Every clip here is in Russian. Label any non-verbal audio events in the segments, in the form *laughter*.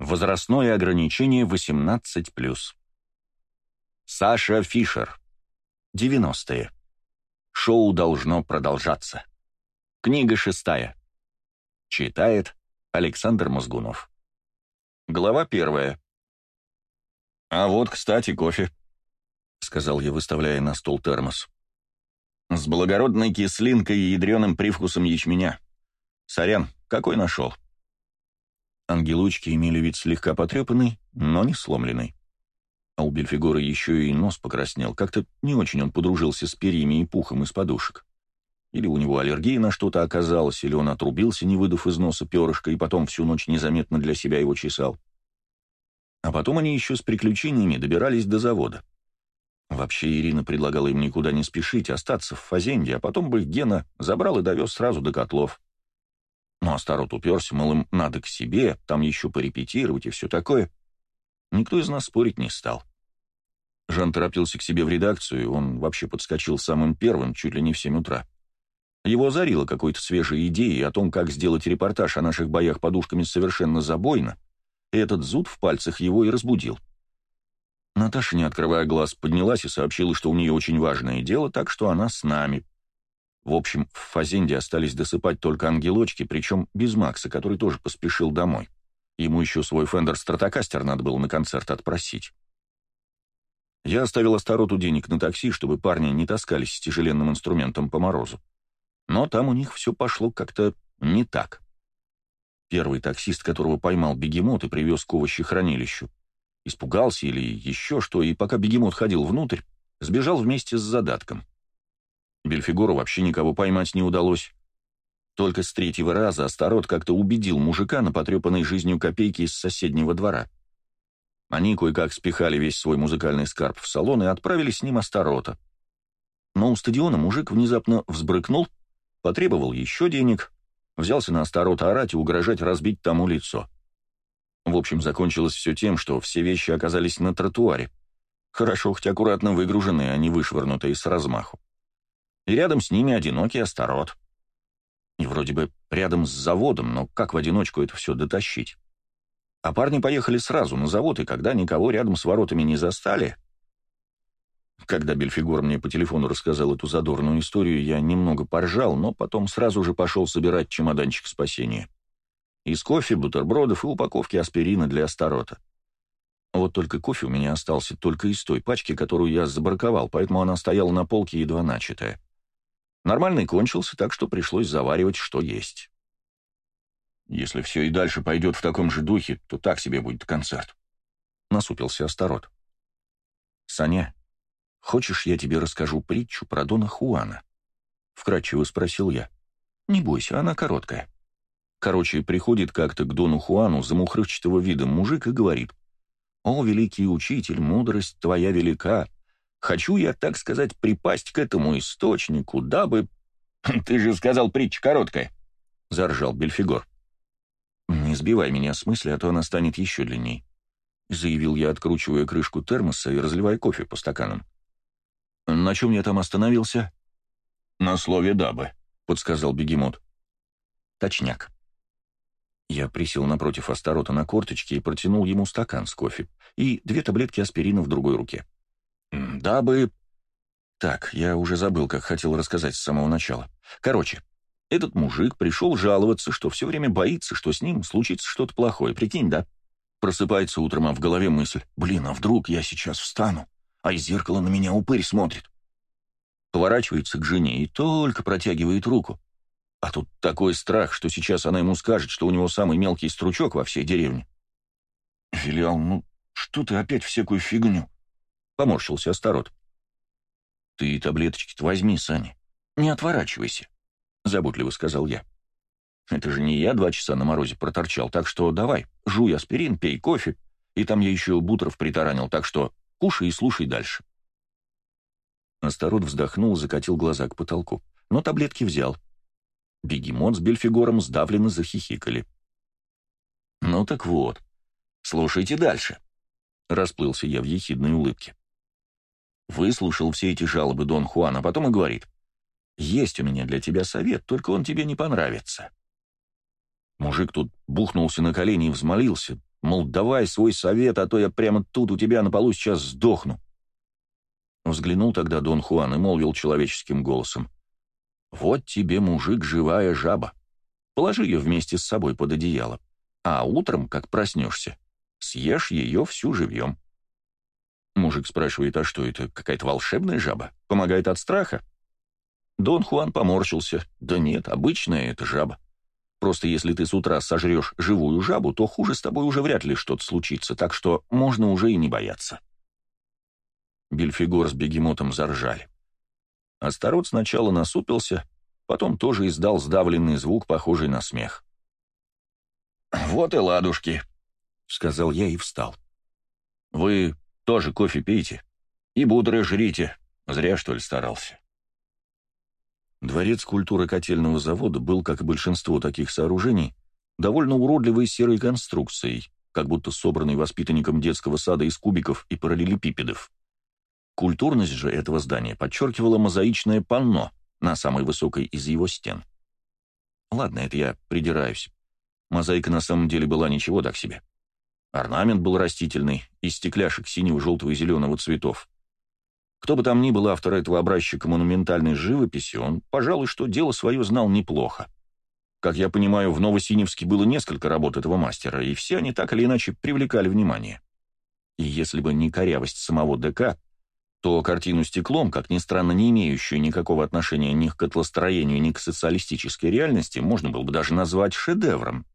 Возрастное ограничение 18+. Саша Фишер. 90-е. Шоу должно продолжаться. Книга шестая. Читает Александр Мозгунов. Глава первая. «А вот, кстати, кофе», — сказал я, выставляя на стол термос. «С благородной кислинкой и ядреным привкусом ячменя. Сорян, какой нашел?» Ангелочки имели вид слегка потрепанный, но не сломленный. А у Бельфигора еще и нос покраснел. Как-то не очень он подружился с перьями и пухом из подушек. Или у него аллергия на что-то оказалась, или он отрубился, не выдав из носа перышко, и потом всю ночь незаметно для себя его чесал. А потом они еще с приключениями добирались до завода. Вообще Ирина предлагала им никуда не спешить, остаться в Фазенде, а потом бы Гена забрал и довез сразу до котлов. Ну, Астарот уперся, мол, им надо к себе, там еще порепетировать и все такое. Никто из нас спорить не стал. Жан торопился к себе в редакцию, он вообще подскочил самым первым, чуть ли не в семь утра. Его озарило какой-то свежей идеей о том, как сделать репортаж о наших боях подушками совершенно забойно, и этот зуд в пальцах его и разбудил. Наташа, не открывая глаз, поднялась и сообщила, что у нее очень важное дело, так что она с нами, в общем, в Фазенде остались досыпать только ангелочки, причем без Макса, который тоже поспешил домой. Ему еще свой Фендер Стратокастер надо было на концерт отпросить. Я оставил Астароту денег на такси, чтобы парни не таскались с тяжеленным инструментом по морозу. Но там у них все пошло как-то не так. Первый таксист, которого поймал бегемот и привез к овощехранилищу, испугался или еще что, и пока бегемот ходил внутрь, сбежал вместе с задатком. Бельфигору вообще никого поймать не удалось. Только с третьего раза Астарот как-то убедил мужика на потрепанной жизнью копейки из соседнего двора. Они кое-как спихали весь свой музыкальный скарб в салон и отправили с ним Астарота. Но у стадиона мужик внезапно взбрыкнул, потребовал еще денег, взялся на Астарота орать и угрожать разбить тому лицо. В общем, закончилось все тем, что все вещи оказались на тротуаре. Хорошо, хоть аккуратно выгруженные, а не вышвырнутые с размаху и рядом с ними одинокий Астарот. И вроде бы рядом с заводом, но как в одиночку это все дотащить? А парни поехали сразу на завод, и когда никого рядом с воротами не застали... Когда Бельфигор мне по телефону рассказал эту задорную историю, я немного поржал, но потом сразу же пошел собирать чемоданчик спасения. Из кофе, бутербродов и упаковки аспирина для Астарота. Вот только кофе у меня остался только из той пачки, которую я забарковал, поэтому она стояла на полке едва начатая. Нормальный кончился, так что пришлось заваривать, что есть. Если все и дальше пойдет в таком же духе, то так себе будет концерт. Насупился Астарот. «Саня, хочешь, я тебе расскажу притчу про Дона Хуана?» Вкратчиво спросил я. «Не бойся, она короткая». Короче, приходит как-то к Дону Хуану замухрывчатого вида мужик и говорит. «О, великий учитель, мудрость твоя велика, Хочу я, так сказать, припасть к этому источнику, дабы... *laughs* «Ты же сказал, притча короткая!» — заржал Бельфигор. «Не сбивай меня с мысли, а то она станет еще длинней», — заявил я, откручивая крышку термоса и разливая кофе по стаканам. «На чем я там остановился?» «На слове «дабы», — подсказал бегемот. «Точняк». Я присел напротив Астарота на корточке и протянул ему стакан с кофе и две таблетки аспирина в другой руке. Дабы... Так, я уже забыл, как хотел рассказать с самого начала. Короче, этот мужик пришел жаловаться, что все время боится, что с ним случится что-то плохое. Прикинь, да? Просыпается утром, а в голове мысль. Блин, а вдруг я сейчас встану, а из зеркала на меня упырь смотрит? Поворачивается к жене и только протягивает руку. А тут такой страх, что сейчас она ему скажет, что у него самый мелкий стручок во всей деревне. Филиал, ну что ты опять всякую фигню? Поморщился Астарот. «Ты таблеточки-то возьми, Саня. Не отворачивайся», — заботливо сказал я. «Это же не я два часа на морозе проторчал, так что давай, жуй аспирин, пей кофе, и там я еще бутеров притаранил, так что кушай и слушай дальше». Астарот вздохнул, закатил глаза к потолку, но таблетки взял. Бегемот с Бельфигором сдавленно захихикали. «Ну так вот, слушайте дальше», — расплылся я в ехидной улыбке. Выслушал все эти жалобы Дон Хуан, а потом и говорит, «Есть у меня для тебя совет, только он тебе не понравится». Мужик тут бухнулся на колени и взмолился, Мол, давай свой совет, а то я прямо тут у тебя на полу сейчас сдохну. Взглянул тогда Дон Хуан и молвил человеческим голосом. «Вот тебе, мужик, живая жаба. Положи ее вместе с собой под одеяло, а утром, как проснешься, съешь ее всю живьем». Мужик спрашивает, а что это, какая-то волшебная жаба? Помогает от страха? Дон Хуан поморщился. Да нет, обычная это жаба. Просто если ты с утра сожрешь живую жабу, то хуже с тобой уже вряд ли что-то случится, так что можно уже и не бояться. Бельфигор с бегемотом заржали. Астарот сначала насупился, потом тоже издал сдавленный звук, похожий на смех. «Вот и ладушки», — сказал я и встал. «Вы тоже кофе пейте и будры жрите. Зря, что ли, старался». Дворец культуры котельного завода был, как и большинство таких сооружений, довольно уродливой серой конструкцией, как будто собранной воспитанником детского сада из кубиков и параллелепипедов. Культурность же этого здания подчеркивала мозаичное панно на самой высокой из его стен. Ладно, это я придираюсь. Мозаика на самом деле была ничего так себе. Орнамент был растительный, из стекляшек синего, желтого и зеленого цветов. Кто бы там ни был автор этого образчика монументальной живописи, он, пожалуй, что дело свое знал неплохо. Как я понимаю, в Новосиневске было несколько работ этого мастера, и все они так или иначе привлекали внимание. И если бы не корявость самого ДК, то картину стеклом, как ни странно, не имеющую никакого отношения ни к котлостроению, ни к социалистической реальности, можно было бы даже назвать шедевром.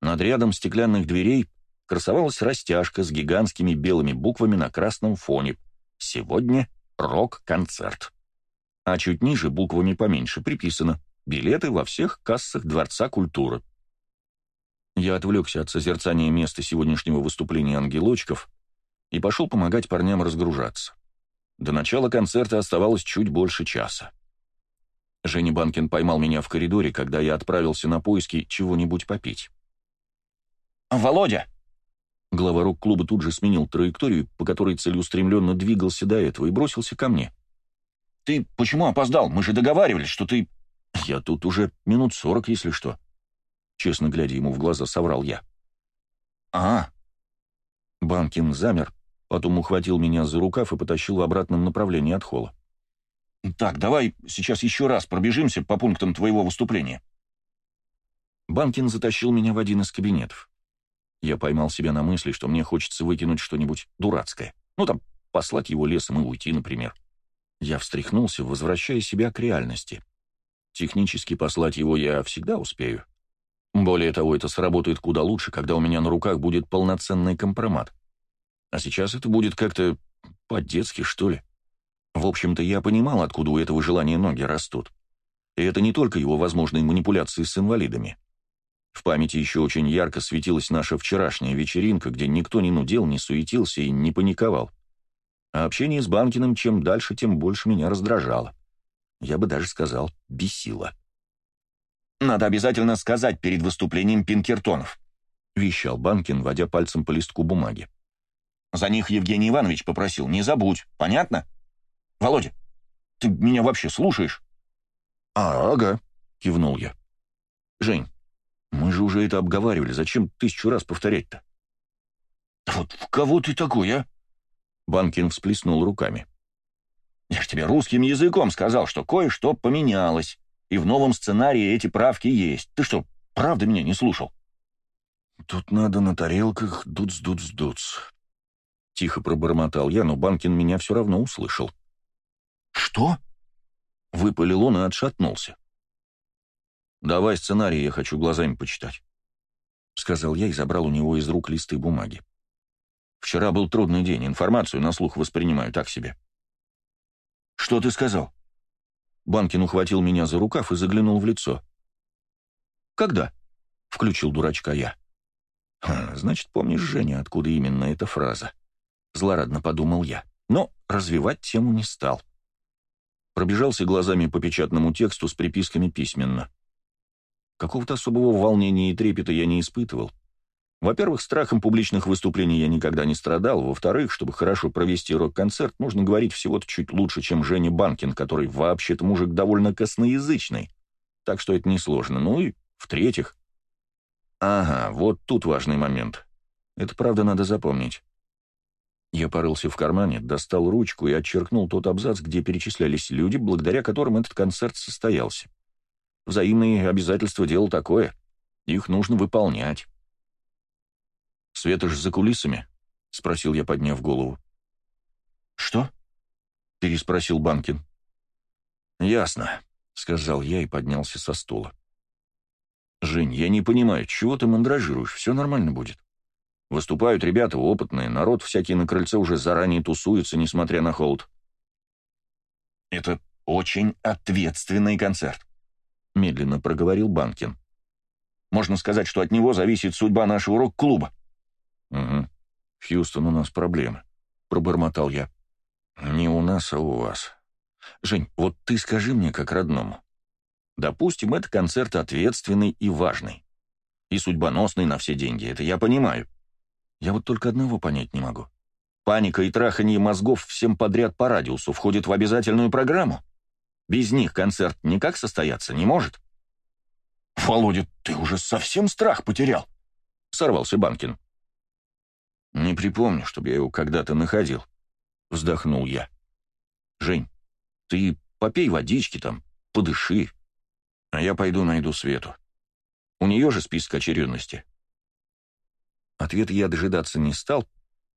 Над рядом стеклянных дверей красовалась растяжка с гигантскими белыми буквами на красном фоне – Сегодня рок-концерт. А чуть ниже, буквами поменьше, приписано «Билеты во всех кассах Дворца культуры». Я отвлекся от созерцания места сегодняшнего выступления ангелочков и пошел помогать парням разгружаться. До начала концерта оставалось чуть больше часа. Женя Банкин поймал меня в коридоре, когда я отправился на поиски чего-нибудь попить. «Володя!» Глава рок-клуба тут же сменил траекторию, по которой целеустремленно двигался до этого, и бросился ко мне. «Ты почему опоздал? Мы же договаривались, что ты...» «Я тут уже минут сорок, если что». Честно глядя ему в глаза, соврал я. «А?» Банкин замер, потом ухватил меня за рукав и потащил в обратном направлении от холла. «Так, давай сейчас еще раз пробежимся по пунктам твоего выступления». Банкин затащил меня в один из кабинетов. Я поймал себя на мысли, что мне хочется выкинуть что-нибудь дурацкое. Ну, там, послать его лесом и уйти, например. Я встряхнулся, возвращая себя к реальности. Технически послать его я всегда успею. Более того, это сработает куда лучше, когда у меня на руках будет полноценный компромат. А сейчас это будет как-то по-детски, что ли. В общем-то, я понимал, откуда у этого желания ноги растут. И это не только его возможные манипуляции с инвалидами. В памяти еще очень ярко светилась наша вчерашняя вечеринка, где никто не нудел, не суетился и не паниковал. А общение с Банкиным чем дальше, тем больше меня раздражало. Я бы даже сказал, бесило. «Надо обязательно сказать перед выступлением Пинкертонов», — вещал Банкин, водя пальцем по листку бумаги. «За них Евгений Иванович попросил, не забудь, понятно? Володя, ты меня вообще слушаешь?» «А, ага», — кивнул я. «Жень, мы же уже это обговаривали, зачем тысячу раз повторять-то? Вот в кого ты такой, а? Банкин всплеснул руками. Я же тебе русским языком сказал, что кое-что поменялось, и в новом сценарии эти правки есть. Ты что, правда меня не слушал? Тут надо на тарелках дуц-дуц-дуц. Тихо пробормотал я, но Банкин меня все равно услышал. «Что?» Выпалил он и отшатнулся. «Давай сценарий, я хочу глазами почитать», — сказал я и забрал у него из рук листы бумаги. «Вчера был трудный день, информацию на слух воспринимаю так себе». «Что ты сказал?» Банкин ухватил меня за рукав и заглянул в лицо. «Когда?» — включил дурачка я. «Значит, помнишь, Женя, откуда именно эта фраза?» Злорадно подумал я, но развивать тему не стал. Пробежался глазами по печатному тексту с приписками письменно. Какого-то особого волнения и трепета я не испытывал. Во-первых, страхом публичных выступлений я никогда не страдал. Во-вторых, чтобы хорошо провести рок-концерт, нужно говорить всего-то чуть лучше, чем Женя Банкин, который вообще-то мужик довольно косноязычный. Так что это несложно. Ну и в-третьих... Ага, вот тут важный момент. Это правда надо запомнить. Я порылся в кармане, достал ручку и отчеркнул тот абзац, где перечислялись люди, благодаря которым этот концерт состоялся. Взаимные обязательства — дело такое. Их нужно выполнять. «Светош за кулисами?» — спросил я, подняв голову. «Что?» — переспросил Банкин. «Ясно», — сказал я и поднялся со стула. «Жень, я не понимаю, чего ты мандражируешь? Все нормально будет. Выступают ребята опытные, народ всякий на крыльце уже заранее тусуется, несмотря на холод». «Это очень ответственный концерт», — медленно проговорил Банкин. «Можно сказать, что от него зависит судьба нашего рок-клуба». «Угу. Хьюстон, у нас проблемы», — пробормотал я. «Не у нас, а у вас. Жень, вот ты скажи мне как родному. Допустим, это концерт ответственный и важный. И судьбоносный на все деньги, это я понимаю. Я вот только одного понять не могу. Паника и траханье мозгов всем подряд по радиусу входит в обязательную программу. Без них концерт никак состояться не может. «Володя, ты уже совсем страх потерял?» — сорвался Банкин. «Не припомню, чтобы я его когда-то находил», — вздохнул я. «Жень, ты попей водички там, подыши, а я пойду найду Свету. У нее же список очередности. Ответа я дожидаться не стал,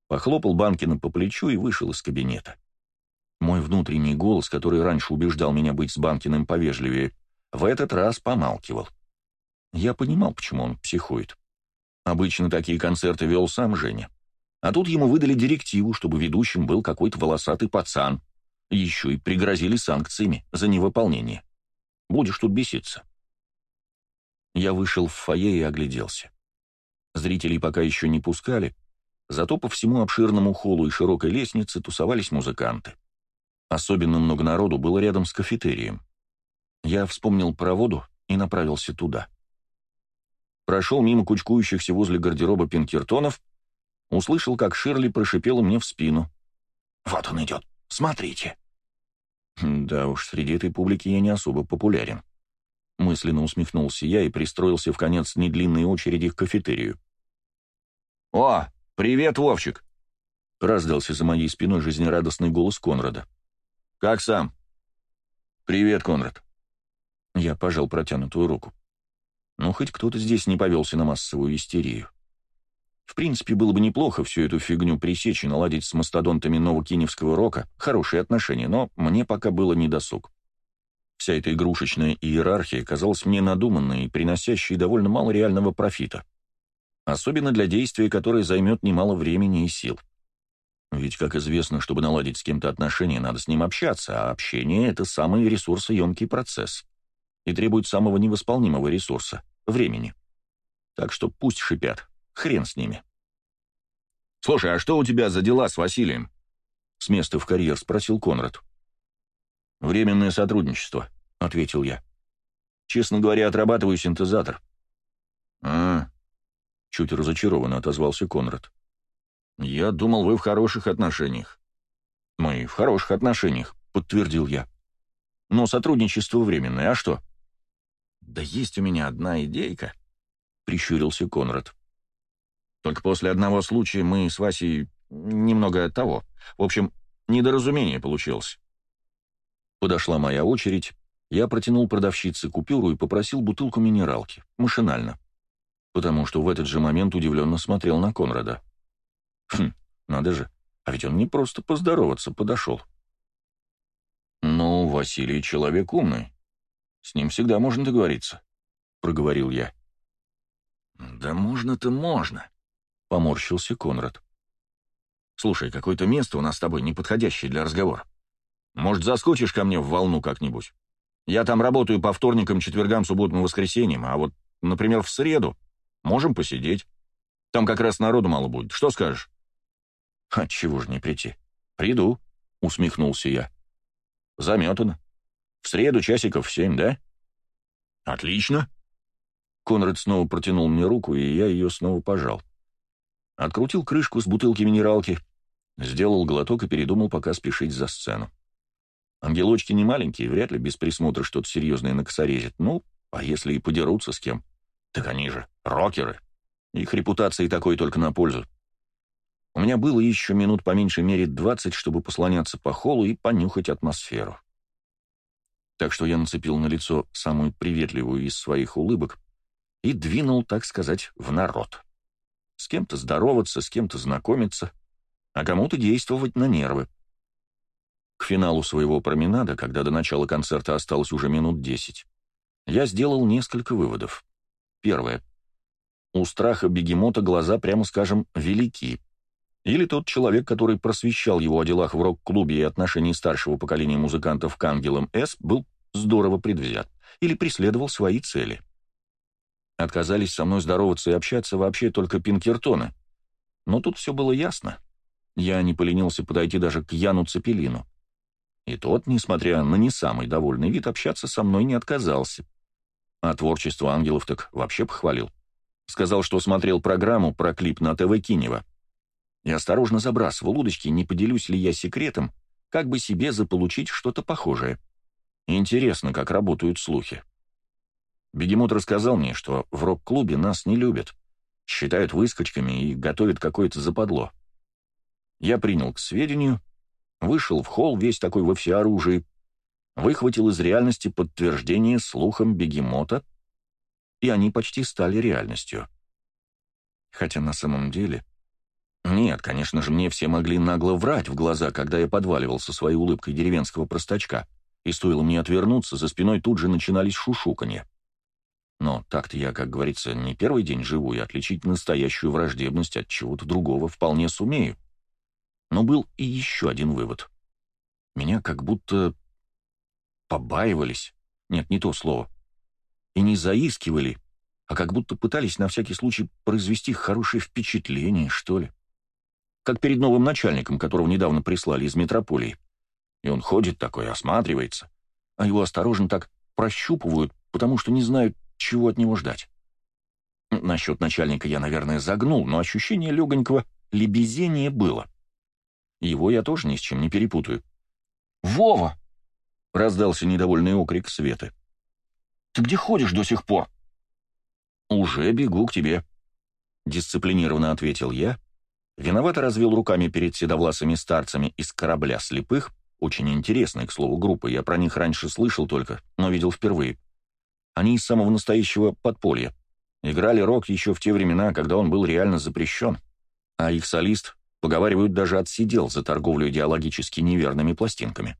похлопал Банкина по плечу и вышел из кабинета. Мой внутренний голос, который раньше убеждал меня быть с Банкиным повежливее, в этот раз помалкивал. Я понимал, почему он психует. Обычно такие концерты вел сам Женя. А тут ему выдали директиву, чтобы ведущим был какой-то волосатый пацан. Еще и пригрозили санкциями за невыполнение. Будешь тут беситься. Я вышел в фойе и огляделся. Зрителей пока еще не пускали, зато по всему обширному холлу и широкой лестнице тусовались музыканты. Особенно много народу было рядом с кафетерием. Я вспомнил про воду и направился туда. Прошел мимо кучкующихся возле гардероба пинкертонов, услышал, как Ширли прошипела мне в спину. «Вот он идет, смотрите!» Да уж, среди этой публики я не особо популярен. Мысленно усмехнулся я и пристроился в конец недлинной очереди к кафетерию. «О, привет, Вовчик!» — раздался за моей спиной жизнерадостный голос Конрада. «Как сам?» «Привет, Конрад». Я пожал протянутую руку. Ну, хоть кто-то здесь не повелся на массовую истерию. В принципе, было бы неплохо всю эту фигню пресечь и наладить с мастодонтами новокиневского рока хорошие отношения, но мне пока было недосуг. Вся эта игрушечная иерархия казалась мне надуманной и приносящей довольно мало реального профита. Особенно для действия, которое займет немало времени и сил. Ведь, как известно, чтобы наладить с кем-то отношения, надо с ним общаться, а общение — это самый ресурсоемкий процесс и требует самого невосполнимого ресурса — времени. Так что пусть шипят, Хрен с ними. «Слушай, а что у тебя за дела с Василием?» С места в карьер спросил Конрад. «Временное сотрудничество», — ответил я. «Честно говоря, отрабатываю синтезатор». «А, чуть разочарованно отозвался Конрад. «Я думал, вы в хороших отношениях». «Мы в хороших отношениях», — подтвердил я. «Но сотрудничество временное, а что?» «Да есть у меня одна идейка», — прищурился Конрад. Только после одного случая мы с Васей немного от того. В общем, недоразумение получилось. Подошла моя очередь. Я протянул продавщице купюру и попросил бутылку минералки. Машинально. Потому что в этот же момент удивленно смотрел на Конрада. Хм, надо же. А ведь он не просто поздороваться подошел. «Ну, Василий человек умный. С ним всегда можно договориться», — проговорил я. «Да можно-то можно», — поморщился Конрад. «Слушай, какое-то место у нас с тобой неподходящее для разговора. Может, заскочишь ко мне в волну как-нибудь? Я там работаю по вторникам, четвергам, субботам воскресеньям, а вот, например, в среду можем посидеть. Там как раз народу мало будет. Что скажешь?» «Отчего же не прийти? Приду», — усмехнулся я. «Заметано. В среду часиков в семь, да?» «Отлично». Конрад снова протянул мне руку, и я ее снова пожал. Открутил крышку с бутылки минералки, сделал глоток и передумал пока спешить за сцену. Ангелочки не маленькие, вряд ли без присмотра что-то серьезное накосорезят. Ну, а если и подерутся с кем? Так они же рокеры. Их репутации такой только на пользу. У меня было еще минут по меньшей мере двадцать, чтобы послоняться по холлу и понюхать атмосферу. Так что я нацепил на лицо самую приветливую из своих улыбок и двинул, так сказать, в народ. С кем-то здороваться, с кем-то знакомиться, а кому-то действовать на нервы. К финалу своего променада, когда до начала концерта осталось уже минут десять, я сделал несколько выводов. Первое. У страха бегемота глаза, прямо скажем, велики. Или тот человек, который просвещал его о делах в рок-клубе и отношении старшего поколения музыкантов к ангелам С, был здорово предвзят. Или преследовал свои цели. Отказались со мной здороваться и общаться вообще только пинкертоны. Но тут все было ясно. Я не поленился подойти даже к Яну Цепелину. И тот, несмотря на не самый довольный вид, общаться со мной не отказался. А творчество ангелов так вообще похвалил. Сказал, что смотрел программу про клип на ТВ Кинева. И осторожно забрасывал удочки, не поделюсь ли я секретом, как бы себе заполучить что-то похожее. Интересно, как работают слухи. Бегемот рассказал мне, что в рок-клубе нас не любят, считают выскочками и готовят какое-то западло. Я принял к сведению, вышел в холл весь такой во всеоружии, выхватил из реальности подтверждение слухам бегемота, и они почти стали реальностью. Хотя на самом деле... Нет, конечно же, мне все могли нагло врать в глаза, когда я подваливал со своей улыбкой деревенского простачка, и стоило мне отвернуться, за спиной тут же начинались шушуканье. Но так-то я, как говорится, не первый день живу, и отличить настоящую враждебность от чего-то другого вполне сумею. Но был и еще один вывод. Меня как будто побаивались. Нет, не то слово. И не заискивали, а как будто пытались на всякий случай произвести хорошее впечатление, что ли. Как перед новым начальником, которого недавно прислали из метрополии. И он ходит такой, осматривается, а его осторожно так прощупывают, потому что не знают, чего от него ждать. Насчет начальника я, наверное, загнул, но ощущение легонького лебезения было. Его я тоже ни с чем не перепутаю. «Вова!» — раздался недовольный окрик Светы. «Ты где ходишь до сих пор?» «Уже бегу к тебе», — дисциплинированно ответил я. Виновато развел руками перед седовласыми старцами из корабля слепых, очень интересной, к слову, группы, я про них раньше слышал только, но видел впервые. Они из самого настоящего подполья. Играли рок еще в те времена, когда он был реально запрещен. А их солист, поговаривают, даже отсидел за торговлю идеологически неверными пластинками.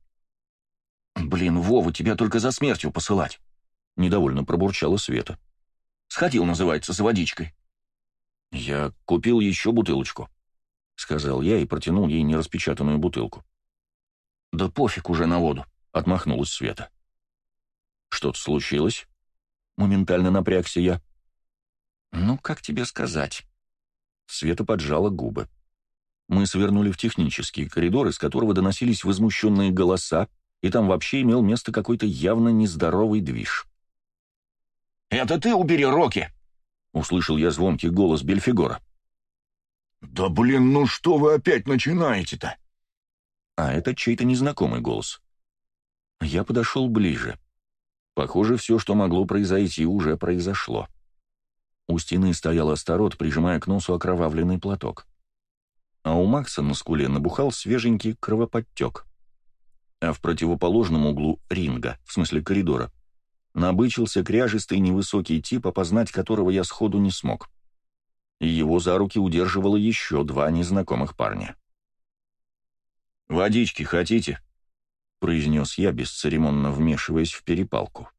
«Блин, Вова, тебя только за смертью посылать!» — недовольно пробурчала Света. «Сходил, называется, за водичкой». «Я купил еще бутылочку», — сказал я и протянул ей нераспечатанную бутылку. «Да пофиг уже на воду», — отмахнулась Света. «Что-то случилось?» Моментально напрягся я. «Ну, как тебе сказать?» Света поджала губы. Мы свернули в технический коридор, из которого доносились возмущенные голоса, и там вообще имел место какой-то явно нездоровый движ. «Это ты убери Роки!» — услышал я звонкий голос Бельфигора. «Да блин, ну что вы опять начинаете-то?» А это чей-то незнакомый голос. Я подошел ближе. Похоже, все, что могло произойти, уже произошло. У стены стоял Астарот, прижимая к носу окровавленный платок. А у Макса на скуле набухал свеженький кровоподтек. А в противоположном углу ринга, в смысле коридора, набычился кряжистый невысокий тип, опознать которого я сходу не смог. И его за руки удерживало еще два незнакомых парня. «Водички хотите?» произнес я, бесцеремонно вмешиваясь в перепалку.